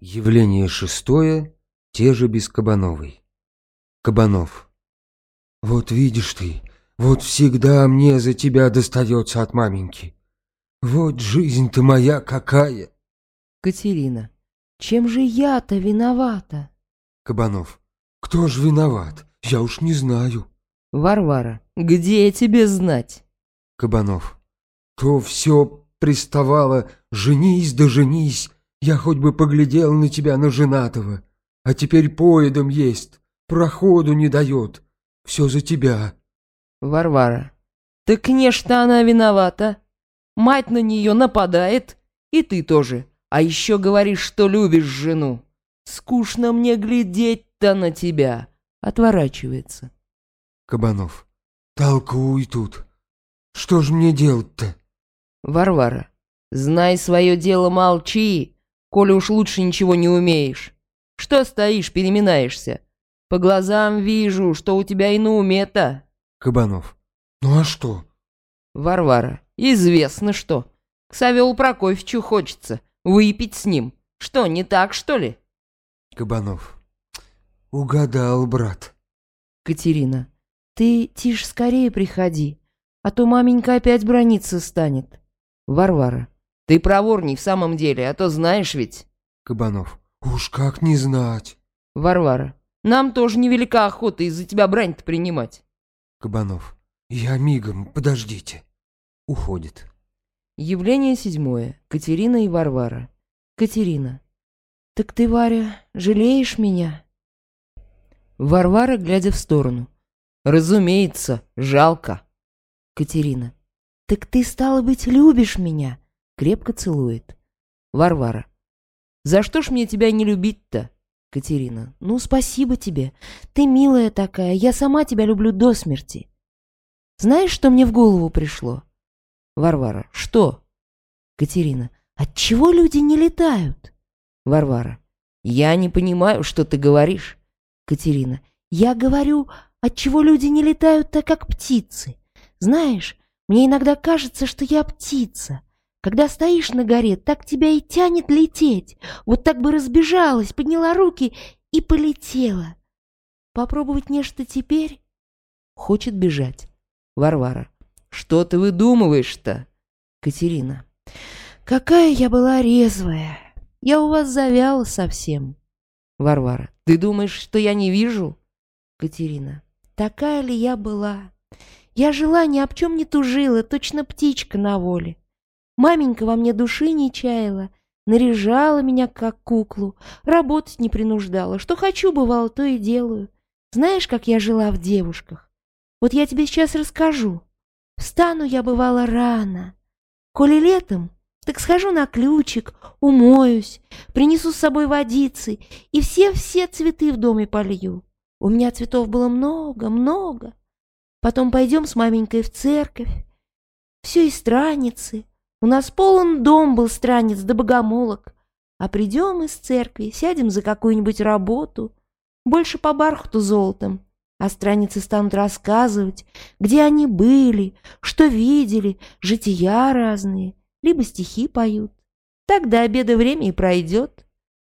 Явление шестое, те же без Кабановой. Кабанов. Вот видишь ты, вот всегда мне за тебя достается от маменьки. Вот жизнь-то моя какая. Катерина. Чем же я-то виновата? Кабанов. Кто ж виноват? Я уж не знаю. Варвара. Где тебе знать? Кабанов. То все приставало, женись да женись, я хоть бы поглядел на тебя, на женатого, а теперь поедом есть, проходу не дает, все за тебя. Варвара. Так, конечно, она виновата. Мать на нее нападает, и ты тоже. А еще говоришь, что любишь жену. Скучно мне глядеть-то на тебя. Отворачивается. Кабанов. Толкуй тут. Что ж мне делать-то? Варвара. Знай свое дело, молчи, коли уж лучше ничего не умеешь. Что стоишь, переминаешься? По глазам вижу, что у тебя и на уме-то. Кабанов. Ну а что? Варвара. Известно что. К Савелу Прокофьевичу хочется. Выпить с ним. Что, не так, что ли? Кабанов. Угадал, брат. Катерина. Ты тише скорее приходи, а то маменька опять брониться станет. Варвара. Ты проворней в самом деле, а то знаешь ведь. Кабанов. Уж как не знать. Варвара. Нам тоже невелика охота из-за тебя брань-то принимать. Кабанов. Я мигом, подождите. Уходит. Явление седьмое. Катерина и Варвара. Катерина. Так ты, Варя, жалеешь меня? Варвара, глядя в сторону. Разумеется, жалко. Катерина. Так ты, стало быть, любишь меня? Крепко целует. Варвара. За что ж мне тебя не любить-то? Катерина. Ну, спасибо тебе. Ты милая такая, я сама тебя люблю до смерти. Знаешь, что мне в голову пришло? Варвара. Что? Катерина. Отчего люди не летают? Варвара. Я не понимаю, что ты говоришь. Катерина. Я говорю, отчего люди не летают так, как птицы. Знаешь, мне иногда кажется, что я птица. Когда стоишь на горе, так тебя и тянет лететь. Вот так бы разбежалась, подняла руки и полетела. Попробовать нечто теперь? Хочет бежать. Варвара. Что ты выдумываешь-то? Катерина. Какая я была резвая. Я у вас завяла совсем. Варвара. Ты думаешь, что я не вижу? Катерина. Такая ли я была? Я жила, ни об чем не тужила, точно птичка на воле. Маменька во мне души не чаяла, наряжала меня как куклу, работать не принуждала. Что хочу, бывало, то и делаю. Знаешь, как я жила в девушках? Вот я тебе сейчас расскажу. Встану я, бывало, рано. Коли летом, так схожу на ключик, умоюсь, принесу с собой водицы и все-все цветы в доме полью. У меня цветов было много-много. Потом пойдем с маменькой в церковь. Все и страницы. У нас полон дом был странец да богомолок. А придем из церкви, сядем за какую-нибудь работу. Больше по бархату золотом. А страницы станут рассказывать, где они были, что видели, жития разные, либо стихи поют. Так до обеда время и пройдет.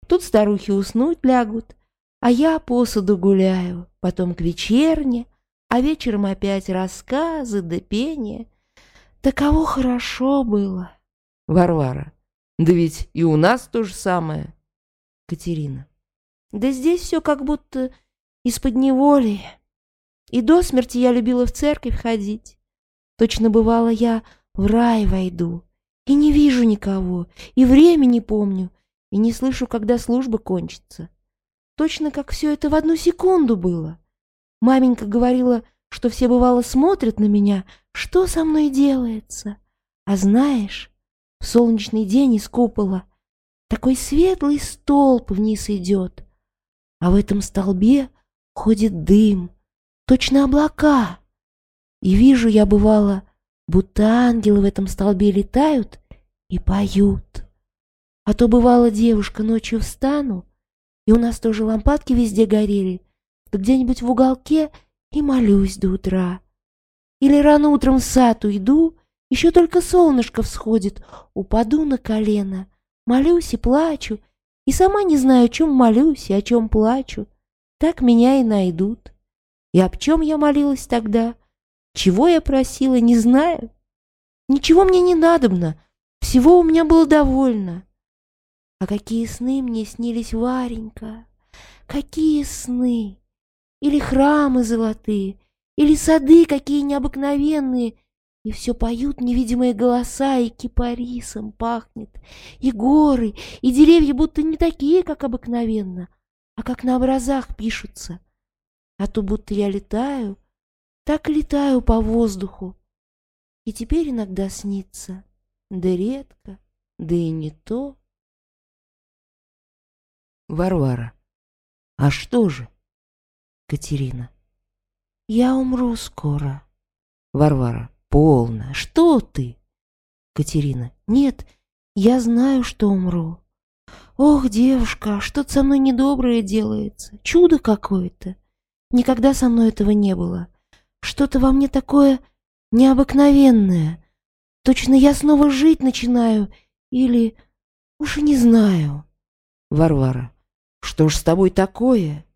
Тут старухи уснуть лягут, а я посуду гуляю, потом к вечерне, а вечером опять рассказы да пение. Таково хорошо было. Варвара. Да ведь и у нас то же самое. Катерина. Да здесь все как будто из-под неволи. И до смерти я любила в церковь ходить. Точно бывало я в рай войду. И не вижу никого, и время не помню, и не слышу, когда служба кончится. Точно как все это в одну секунду было. Маменька говорила, что все бывало смотрят на меня, что со мной делается. А знаешь, в солнечный день из купола такой светлый столб вниз идет, а в этом столбе ходит дым, точно облака. И вижу я, бывало, будто ангелы в этом столбе летают и поют. А то, бывало, девушка ночью встану, и у нас тоже лампадки везде горели, да где-нибудь в уголке и молюсь до утра. Или рано утром в сад уйду, еще только солнышко всходит, упаду на колено, молюсь и плачу, И сама не знаю, о чем молюсь и о чем плачу. Так меня и найдут. И об чем я молилась тогда? Чего я просила, не знаю. Ничего мне не надобно, всего у меня было довольно. А какие сны мне снились, Варенька, какие сны! Или храмы золотые, или сады какие необыкновенные, и все поют невидимые голоса, и кипарисом пахнет, и горы, и деревья будто не такие, как обыкновенно, а как на образах пишутся. А то будто я летаю, так летаю по воздуху. И теперь иногда снится, да редко, да и не то. Варвара. А что же? Катерина. Я умру скоро. Варвара. Полно. Что ты? Катерина. Нет, я знаю, что умру. Ох, девушка, что-то со мной недоброе делается. Чудо какое-то. Никогда со мной этого не было. Что-то во мне такое необыкновенное. Точно я снова жить начинаю. Или... Уж и не знаю. Варвара. Что ж с тобой такое?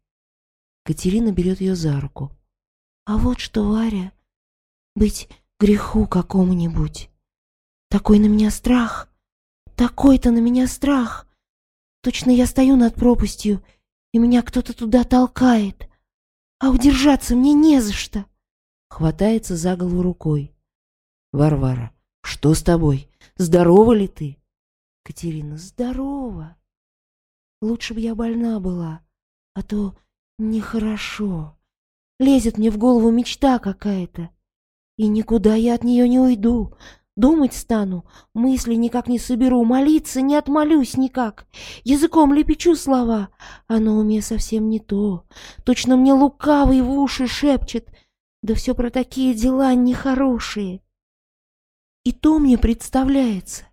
Катерина берет ее за руку. А вот что, Варя, быть греху какому-нибудь. Такой на меня страх, такой-то на меня страх. Точно я стою над пропастью, и меня кто-то туда толкает, а удержаться мне не за что. Хватается за голову рукой. Варвара, что с тобой? Здорова ли ты? Катерина, здорова. Лучше бы я больна была, а то нехорошо. Лезет мне в голову мечта какая-то. И никуда я от нее не уйду. Думать стану, мысли никак не соберу, молиться не отмолюсь никак. Языком лепечу слова, а на уме совсем не то. Точно мне лукавый в уши шепчет, да все про такие дела нехорошие. И то мне представляется,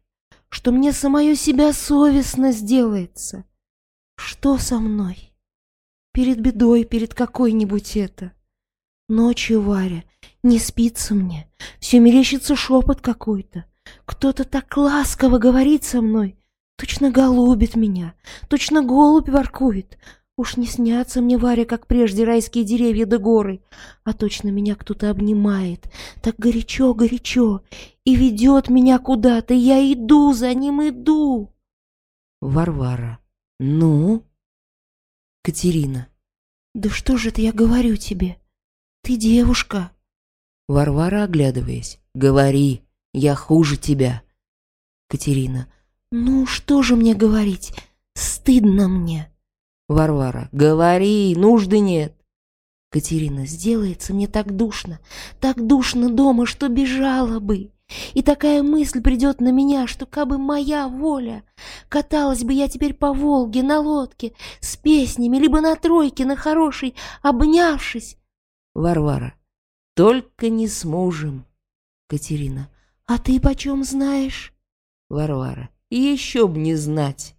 что мне самое себя совестно сделается. Что со мной? Перед бедой, перед какой-нибудь это. Ночью, Варя, не спится мне, все мерещится шепот какой-то. Кто-то так ласково говорит со мной, точно голубит меня, точно голубь воркует. Уж не снятся мне, Варя, как прежде райские деревья да горы, а точно меня кто-то обнимает, так горячо-горячо, и ведет меня куда-то, я иду за ним, иду. Варвара. Ну? Катерина. Да что же это я говорю тебе? Ты девушка. Варвара, оглядываясь. «Говори, я хуже тебя». Катерина. «Ну, что же мне говорить? Стыдно мне». Варвара. «Говори, нужды нет». Катерина. «Сделается мне так душно, так душно дома, что бежала бы. И такая мысль придет на меня, что кабы моя воля, каталась бы я теперь по Волге на лодке с песнями, либо на тройке на хорошей, обнявшись». Варвара. Только не с мужем. Катерина. А ты почем знаешь? Варвара. Еще б не знать.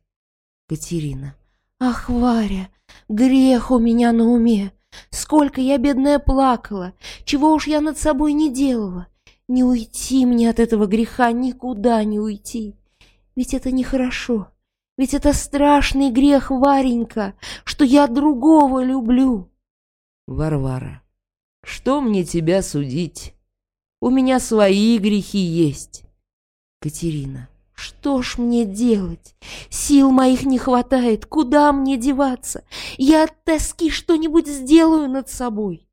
Катерина. Ах, Варя, грех у меня на уме. Сколько я, бедная, плакала. Чего уж я над собой не делала. Не уйти мне от этого греха, никуда не уйти. Ведь это нехорошо. Ведь это страшный грех, Варенька, что я другого люблю. Варвара. Что мне тебя судить? У меня свои грехи есть. Катерина. Что ж мне делать? Сил моих не хватает. Куда мне деваться? Я от тоски что-нибудь сделаю над собой.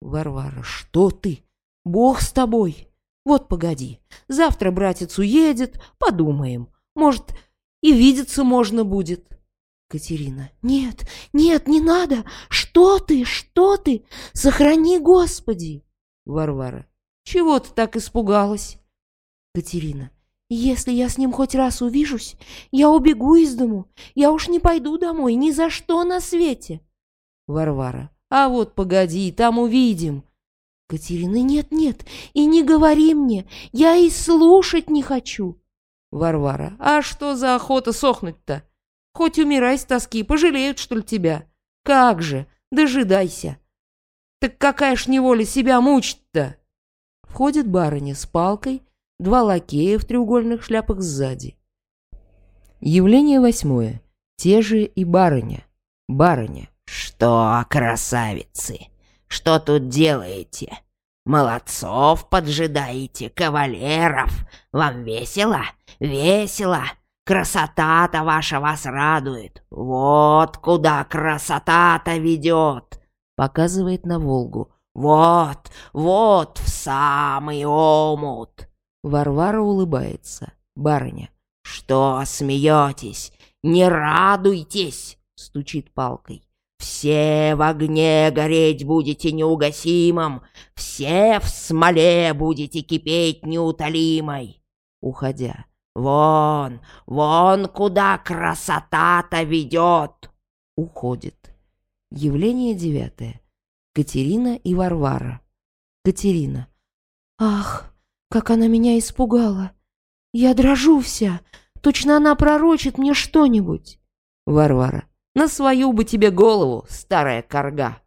Варвара. Что ты? Бог с тобой. Вот погоди. Завтра братец уедет. Подумаем. Может, и видеться можно будет. Катерина. «Нет, нет, не надо! Что ты, что ты? Сохрани, Господи!» Варвара. «Чего ты так испугалась?» Катерина. «Если я с ним хоть раз увижусь, я убегу из дому. Я уж не пойду домой ни за что на свете!» Варвара. «А вот погоди, там увидим!» Катерина. «Нет, нет, и не говори мне, я и слушать не хочу!» Варвара. «А что за охота сохнуть-то?» Хоть умирай с тоски, пожалеют, что ли, тебя? Как же, дожидайся. Так какая ж неволя себя мучить-то? Входит барыня с палкой, два лакея в треугольных шляпах сзади. Явление восьмое. Те же и барыня. Барыня. «Что, красавицы, что тут делаете? Молодцов поджидаете, кавалеров. Вам весело? Весело. Красота-то ваша вас радует. Вот куда красота-то ведет!» Показывает на Волгу. «Вот, вот в самый омут!» Варвара улыбается. Барыня. «Что смеетесь? Не радуйтесь!» Стучит палкой. «Все в огне гореть будете неугасимым, все в смоле будете кипеть неутолимой!» Уходя. «Вон, вон куда красота-то ведет!» Уходит. Явление девятое. Катерина и Варвара. Катерина. Ах, как она меня испугала! Я дрожу вся. Точно она пророчит мне что-нибудь. Варвара. На свою бы тебе голову, старая корга.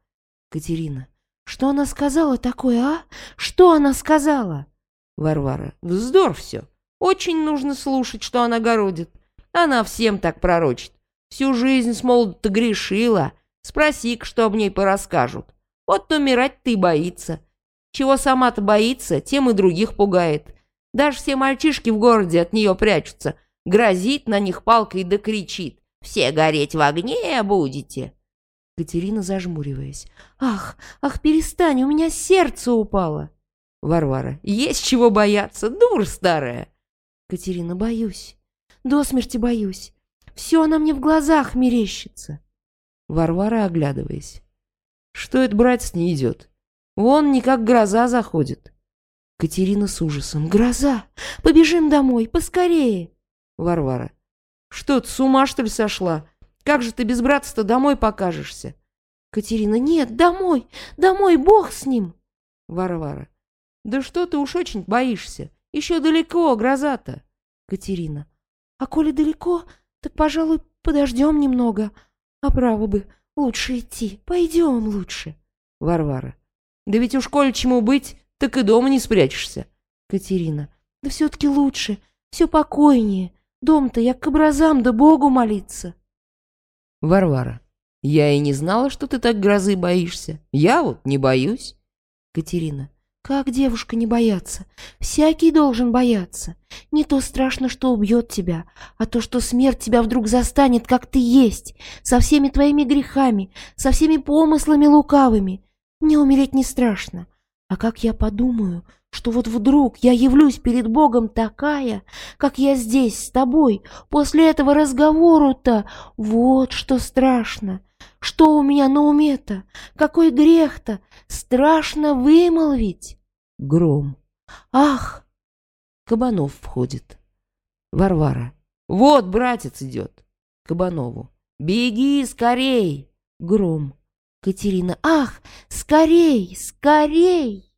Катерина. Что она сказала такое, а? Что она сказала? Варвара. Вздор все. Очень нужно слушать, что она городит. Она всем так пророчит. Всю жизнь с молоду грешила. Спроси-ка, что об ней порасскажут. Вот умирать ты боится. Чего сама-то боится, тем и других пугает. Даже все мальчишки в городе от нее прячутся. Грозит на них палкой да кричит. «Все гореть в огне будете!» Катерина зажмуриваясь. «Ах, ах, перестань, у меня сердце упало!» Варвара. «Есть чего бояться, дур старая!» Катерина. «Боюсь, до смерти боюсь. Все она мне в глазах мерещится!» Варвара, оглядываясь. «Что это, братец, не идет? Вон не как гроза заходит!» Катерина с ужасом. «Гроза! Побежим домой, поскорее!» Варвара. «Что ты, с ума, что ли, сошла? Как же ты без братства домой покажешься?» Катерина. «Нет, домой! Домой, бог с ним!» Варвара. «Да что ты уж очень боишься? Еще далеко, гроза-то!» Катерина. «А коли далеко, так, пожалуй, подождем немного. А право бы, лучше идти. Пойдем лучше!» Варвара. «Да ведь уж коли чему быть, так и дома не спрячешься. Катерина. Да все-таки лучше, все покойнее. Дом-то я к образам да Богу молиться. Варвара. Я и не знала, что ты так грозы боишься. Я вот не боюсь. Катерина. Как девушка не бояться? Всякий должен бояться. Не то страшно, что убьет тебя, а то, что смерть тебя вдруг застанет, как ты есть, со всеми твоими грехами, со всеми помыслами лукавыми. Мне умереть не страшно. А как я подумаю, что вот вдруг я явлюсь перед Богом такая, как я здесь с тобой, после этого разговору-то, вот что страшно. Что у меня на уме-то? Какой грех-то? Страшно вымолвить. Гром. Ах! Кабанов входит. Варвара. Вот братец идет. Кабанову. Беги скорей. Гром. Катерина. «Ах, скорей, скорей!»